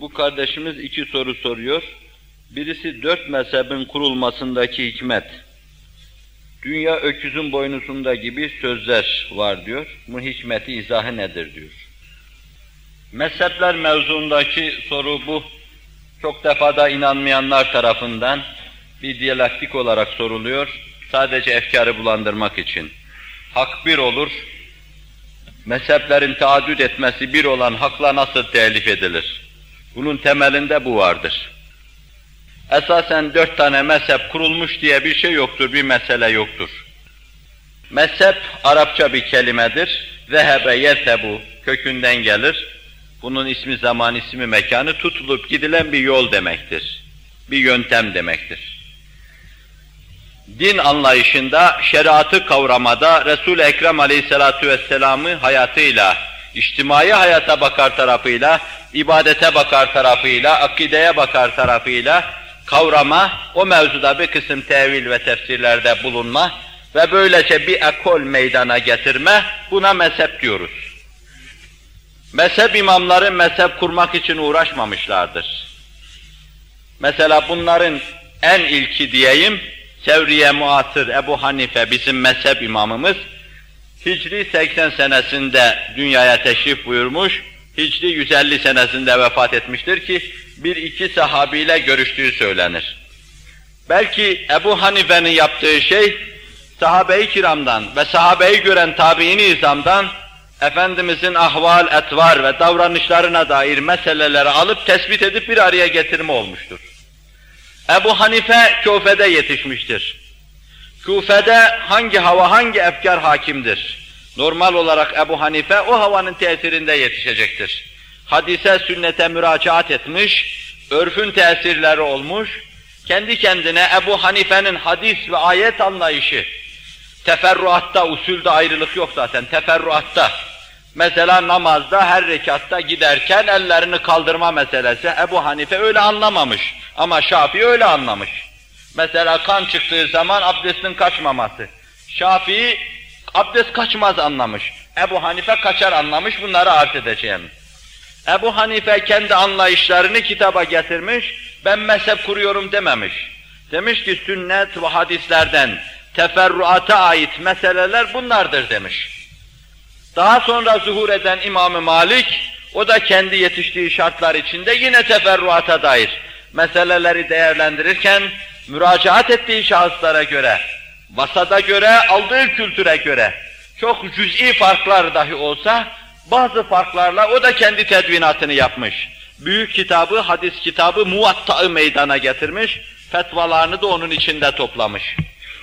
Bu kardeşimiz iki soru soruyor. Birisi dört mezhebin kurulmasındaki hikmet. Dünya öküzün boynuzunda gibi sözler var diyor. Bu hikmeti izahı nedir diyor. Mezhepler mevzuundaki soru bu. Çok defada inanmayanlar tarafından bir diyalektik olarak soruluyor. Sadece efkarı bulandırmak için. Hak bir olur, mezheplerin taaddüt etmesi bir olan hakla nasıl telif edilir? Bunun temelinde bu vardır. Esasen dört tane mezhep kurulmuş diye bir şey yoktur, bir mesele yoktur. Mezhep Arapça bir kelimedir. Zehebe yetebu kökünden gelir. Bunun ismi zaman, ismi mekanı tutulup gidilen bir yol demektir. Bir yöntem demektir. Din anlayışında, şeriatı kavramada Resul-i Ekrem aleyhissalatu vesselam'ı hayatıyla, içtimai hayata bakar tarafıyla, ibadete bakar tarafıyla, akideye bakar tarafıyla kavrama, o mevzuda bir kısım tevil ve tefsirlerde bulunma ve böylece bir ekol meydana getirme, buna mezhep diyoruz. Mezhep imamları mezhep kurmak için uğraşmamışlardır. Mesela bunların en ilki diyeyim, Sevriye muasır Ebu Hanife bizim mezhep imamımız, Hicri 80 senesinde dünyaya teşrif buyurmuş, Hicri 150 senesinde vefat etmiştir ki, bir iki sahabiyle görüştüğü söylenir. Belki Ebu Hanife'nin yaptığı şey, sahabe-i kiramdan ve sahabeyi gören tabiini izamdan, Efendimizin ahval, etvar ve davranışlarına dair meseleleri alıp tespit edip bir araya getirme olmuştur. Ebu Hanife Küfe'de yetişmiştir. Küfe'de hangi hava, hangi efkar hakimdir? Normal olarak Ebu Hanife o havanın tesirinde yetişecektir. Hadise, sünnete müracaat etmiş, örfün tesirleri olmuş, kendi kendine Ebu Hanife'nin hadis ve ayet anlayışı, teferruatta, usulde ayrılık yok zaten, teferruatta. Mesela namazda her rekatta giderken ellerini kaldırma meselesi Ebu Hanife öyle anlamamış ama Şafii öyle anlamış. Mesela kan çıktığı zaman abdestin kaçmaması. Şafii abdest kaçmaz anlamış. Ebu Hanife kaçar anlamış bunları arz edeceğim. Ebu Hanife kendi anlayışlarını kitaba getirmiş, ben mezhep kuruyorum dememiş. Demiş ki sünnet ve hadislerden teferruata ait meseleler bunlardır demiş. Daha sonra zuhur eden İmam Malik, o da kendi yetiştiği şartlar içinde yine teferruata dair meseleleri değerlendirirken, müracaat ettiği şahıslara göre, vasada göre, aldığı kültüre göre, çok cüz'i farklar dahi olsa, bazı farklarla o da kendi tedvinatını yapmış. Büyük kitabı, hadis kitabı Muvatta'ı meydana getirmiş, fetvalarını da onun içinde toplamış.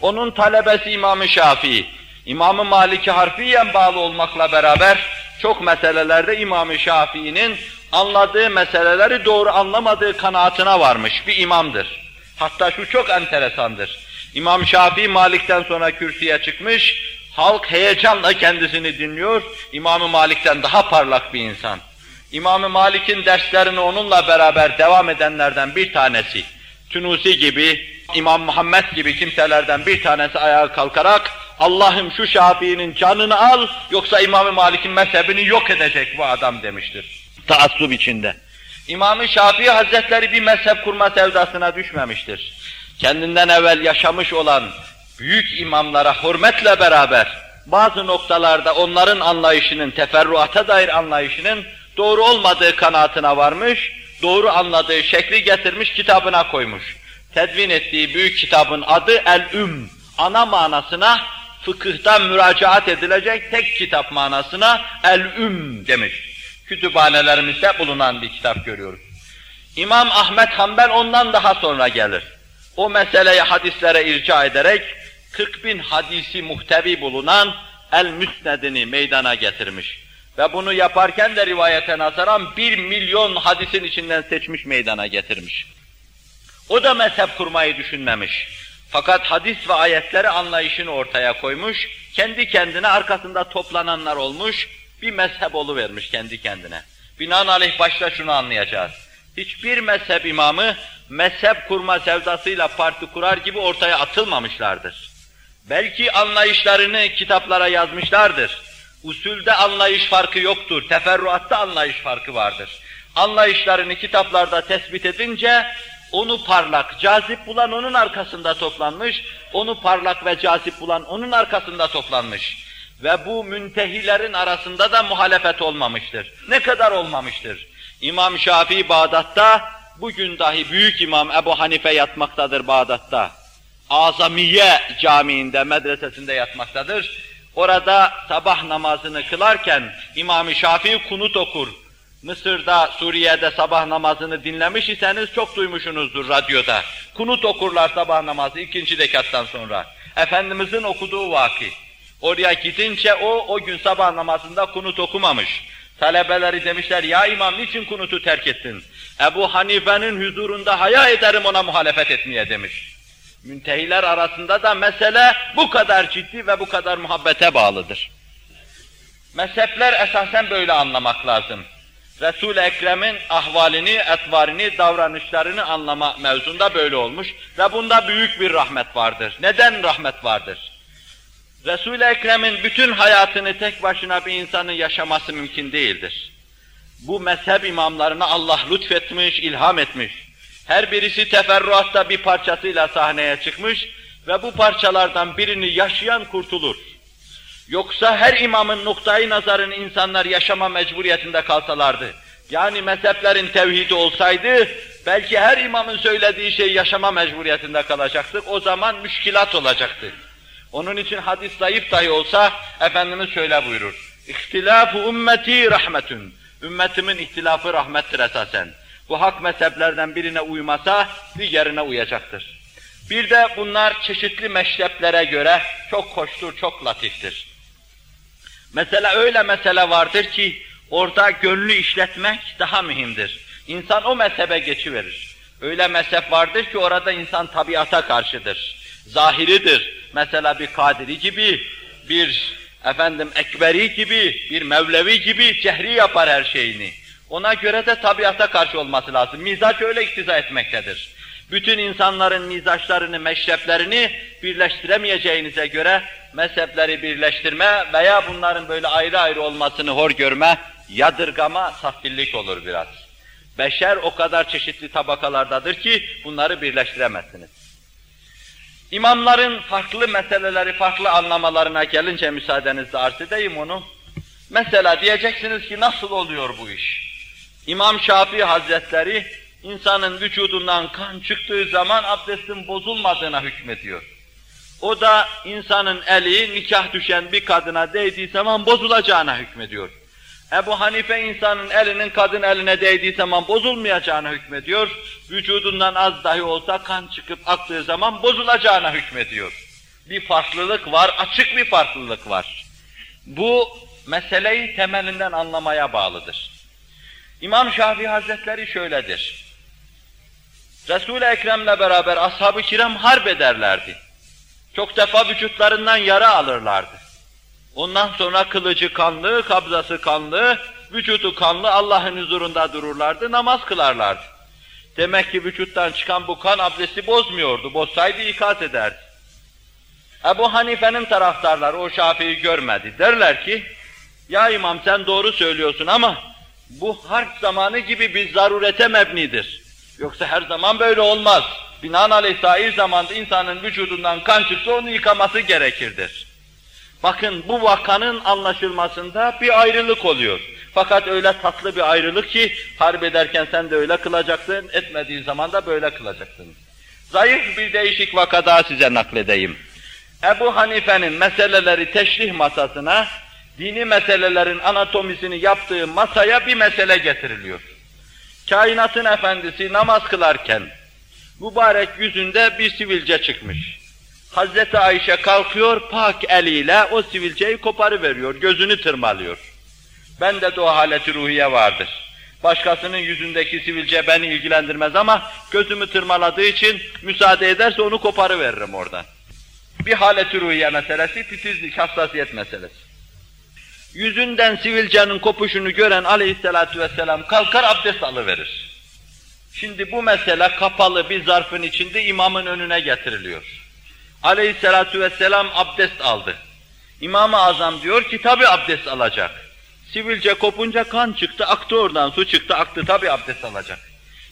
Onun talebesi İmam-ı Şafii, İmam-ı Maliki harfiyen bağlı olmakla beraber çok meselelerde İmam-ı Şafii'nin anladığı meseleleri doğru anlamadığı kanaatine varmış bir imamdır. Hatta şu çok enteresandır. İmam Şafii Malik'ten sonra kürsüye çıkmış, halk heyecanla kendisini dinliyor, İmam-ı Malik'ten daha parlak bir insan. İmam-ı Malik'in derslerini onunla beraber devam edenlerden bir tanesi, Tunusi gibi, İmam Muhammed gibi kimselerden bir tanesi ayağa kalkarak Allah'ım şu Şafii'nin canını al yoksa İmam-ı Malik'in mezhebini yok edecek bu adam demiştir. Taassup içinde. İmam-ı Şafii Hazretleri bir mezhep kurma sevdasına düşmemiştir. Kendinden evvel yaşamış olan büyük imamlara hürmetle beraber bazı noktalarda onların anlayışının, teferruata dair anlayışının doğru olmadığı kanaatine varmış, doğru anladığı şekli getirmiş kitabına koymuş. Tedvin ettiği büyük kitabın adı El-Üm, ana manasına fıkıhtan müracaat edilecek tek kitap manasına El-Üm demiş. Kütüphanelerimizde bulunan bir kitap görüyoruz. İmam Ahmet Hanbel ondan daha sonra gelir. O meseleyi hadislere irca ederek 40 bin hadisi muhtevi bulunan El-Müsned'ini meydana getirmiş. Ve bunu yaparken de rivayete nazaran bir milyon hadisin içinden seçmiş meydana getirmiş. O da mezhep kurmayı düşünmemiş. Fakat hadis ve ayetleri anlayışını ortaya koymuş, kendi kendine arkasında toplananlar olmuş, bir mezhep vermiş kendi kendine. Binaenaleyh başta şunu anlayacağız. Hiçbir mezhep imamı mezhep kurma sevdasıyla parti kurar gibi ortaya atılmamışlardır. Belki anlayışlarını kitaplara yazmışlardır. Usulde anlayış farkı yoktur, teferruatta anlayış farkı vardır. anlayışlarını kitaplarda tespit edince onu parlak, cazip bulan onun arkasında toplanmış, onu parlak ve cazip bulan onun arkasında toplanmış. Ve bu müntehilerin arasında da muhalefet olmamıştır. Ne kadar olmamıştır? İmam Şafii Bağdat'ta, bugün dahi büyük imam Ebu Hanife yatmaktadır Bağdat'ta. Azamiye Camii'nde, medresesinde yatmaktadır. Orada sabah namazını kılarken İmam-ı Şafii kunut okur. Mısır'da, Suriye'de sabah namazını dinlemiş iseniz çok duymuşsunuzdur radyoda. Kunut okurlar sabah namazı ikinci rekattan sonra. Efendimizin okuduğu vaki. Oraya gidince o, o gün sabah namazında kunut okumamış. Talebeleri demişler, ya imam niçin kunutu terk ettin? Ebu Hanife'nin huzurunda haya ederim ona muhalefet etmeye demiş. Müntehiler arasında da mesele bu kadar ciddi ve bu kadar muhabbete bağlıdır. Mezhepler esasen böyle anlamak lazım. Resul-i Ekrem'in ahvalini, etvarini, davranışlarını anlama mevzunda böyle olmuş ve bunda büyük bir rahmet vardır. Neden rahmet vardır? Resul-i Ekrem'in bütün hayatını tek başına bir insanın yaşaması mümkün değildir. Bu mezhep imamlarına Allah lütfetmiş, ilham etmiş. Her birisi teferruatta bir parçasıyla sahneye çıkmış ve bu parçalardan birini yaşayan kurtulur. Yoksa her imamın noktayı nazarını insanlar yaşama mecburiyetinde kalsalardı, yani mezheplerin tevhidi olsaydı, belki her imamın söylediği şey yaşama mecburiyetinde kalacaktık, o zaman müşkilat olacaktı. Onun için hadis zayıf dahi olsa, Efendimiz şöyle buyurur, İhtilâfu ümmeti rahmetün, ümmetimin ihtilafı rahmettir esasen. Bu hak mezheplerden birine uymasa, diğerine uyacaktır. Bir de bunlar çeşitli meşreplere göre çok hoştur, çok latiftir. Mesela öyle mesele vardır ki orada gönlü işletmek daha mühimdir. İnsan o mezhebe geçiverir. Öyle mezhep vardır ki orada insan tabiata karşıdır. Zahiridir. Mesela bir Kadiri gibi, bir efendim Ekberi gibi, bir Mevlevi gibi cehri yapar her şeyini. Ona göre de tabiata karşı olması lazım. Mizaç öyle iktiza etmektedir. Bütün insanların mizaçlarını, meşreplerini birleştiremeyeceğinize göre mezhepleri birleştirme veya bunların böyle ayrı ayrı olmasını hor görme, yadırgama, safillik olur biraz. Beşer o kadar çeşitli tabakalardadır ki bunları birleştiremezsiniz. İmamların farklı meseleleri, farklı anlamalarına gelince müsaadenizle arz edeyim onu. Mesela diyeceksiniz ki nasıl oluyor bu iş? İmam Şafii Hazretleri insanın vücudundan kan çıktığı zaman abdestin bozulmadığına hükmediyor. O da insanın eli nikah düşen bir kadına değdiği zaman bozulacağına hükmediyor. Ebu Hanife insanın elinin kadın eline değdiği zaman bozulmayacağına hükmediyor. Vücudundan az dahi olsa kan çıkıp aktığı zaman bozulacağına hükmediyor. Bir farklılık var, açık bir farklılık var. Bu meseleyi temelinden anlamaya bağlıdır. İmam Şafii Hazretleri şöyledir. Resul-i Ekrem'le beraber ashab-ı kiram harp ederlerdi. Çok defa vücutlarından yara alırlardı. Ondan sonra kılıcı kanlı, kabzası kanlı, vücudu kanlı Allah'ın huzurunda dururlardı, namaz kılarlardı. Demek ki vücuttan çıkan bu kan abdesti bozmuyordu, bozsaydı ikaz ederdi. Ebu Hanife'nin taraftarları o Şafii'yi görmedi. Derler ki, ya imam sen doğru söylüyorsun ama bu harp zamanı gibi bir zarurete mebnidir. Yoksa her zaman böyle olmaz. Binaenaleyh sahil zamanda insanın vücudundan kan çıksa onu yıkaması gerekirdir. Bakın bu vakanın anlaşılmasında bir ayrılık oluyor. Fakat öyle tatlı bir ayrılık ki harp ederken sen de öyle kılacaksın, etmediğin zaman da böyle kılacaksın. Zayıf bir değişik vaka daha size nakledeyim. Ebu Hanife'nin meseleleri teşrih masasına, dini meselelerin anatomisini yaptığı masaya bir mesele getiriliyor. Kainatın efendisi namaz kılarken mübarek yüzünde bir sivilce çıkmış. Hazreti Ayşe kalkıyor pak eliyle o sivilceyi koparıveriyor, gözünü tırmalıyor. Ben de o haleti ruhiye vardır. Başkasının yüzündeki sivilce beni ilgilendirmez ama gözümü tırmaladığı için müsaade ederse onu koparıveririm oradan. Bir haleti ruhiye meselesi, titizlik, hassasiyet meselesi. Yüzünden sivilcenin kopuşunu gören aleyhissalatu vesselam kalkar abdest alıverir. Şimdi bu mesele kapalı bir zarfın içinde imamın önüne getiriliyor. Aleyhissalatu vesselam abdest aldı. İmam-ı Azam diyor ki tabi abdest alacak. Sivilce kopunca kan çıktı, aktı oradan, su çıktı, aktı. Tabi abdest alacak.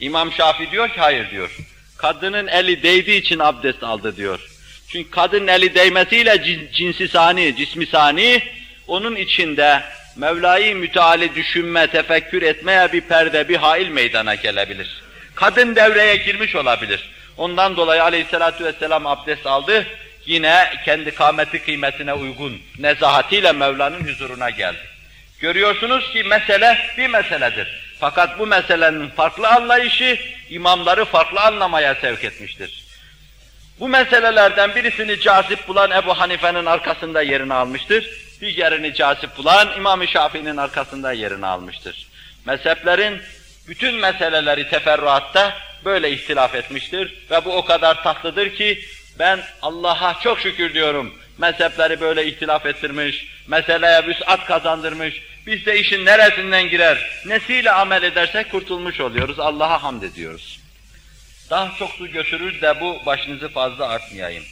İmam Şafii diyor ki hayır diyor. Kadının eli değdiği için abdest aldı diyor. Çünkü kadının eli değmesiyle cinsi sani, cismi sani, onun içinde Mevla'yı müteali düşünme, tefekkür etmeye bir perde, bir hail meydana gelebilir. Kadın devreye girmiş olabilir. Ondan dolayı aleyhissalatü vesselam abdest aldı, yine kendi kâmeti kıymetine uygun nezahatiyle Mevla'nın huzuruna geldi. Görüyorsunuz ki mesele bir meseledir. Fakat bu meselenin farklı anlayışı imamları farklı anlamaya sevk etmiştir. Bu meselelerden birisini cazip bulan Ebu Hanife'nin arkasında yerini almıştır. Diğerini cazip bulan İmam-ı Şafii'nin arkasında yerini almıştır. Mezheplerin bütün meseleleri teferruatta böyle ihtilaf etmiştir ve bu o kadar tatlıdır ki ben Allah'a çok şükür diyorum. Mezhepleri böyle ihtilaf ettirmiş, meseleye vüs'at kazandırmış. Biz de işin neresinden girer, nesiyle amel edersek kurtulmuş oluyoruz. Allah'a hamd ediyoruz. Daha çok su götürür de bu başınızı fazla artmayayım.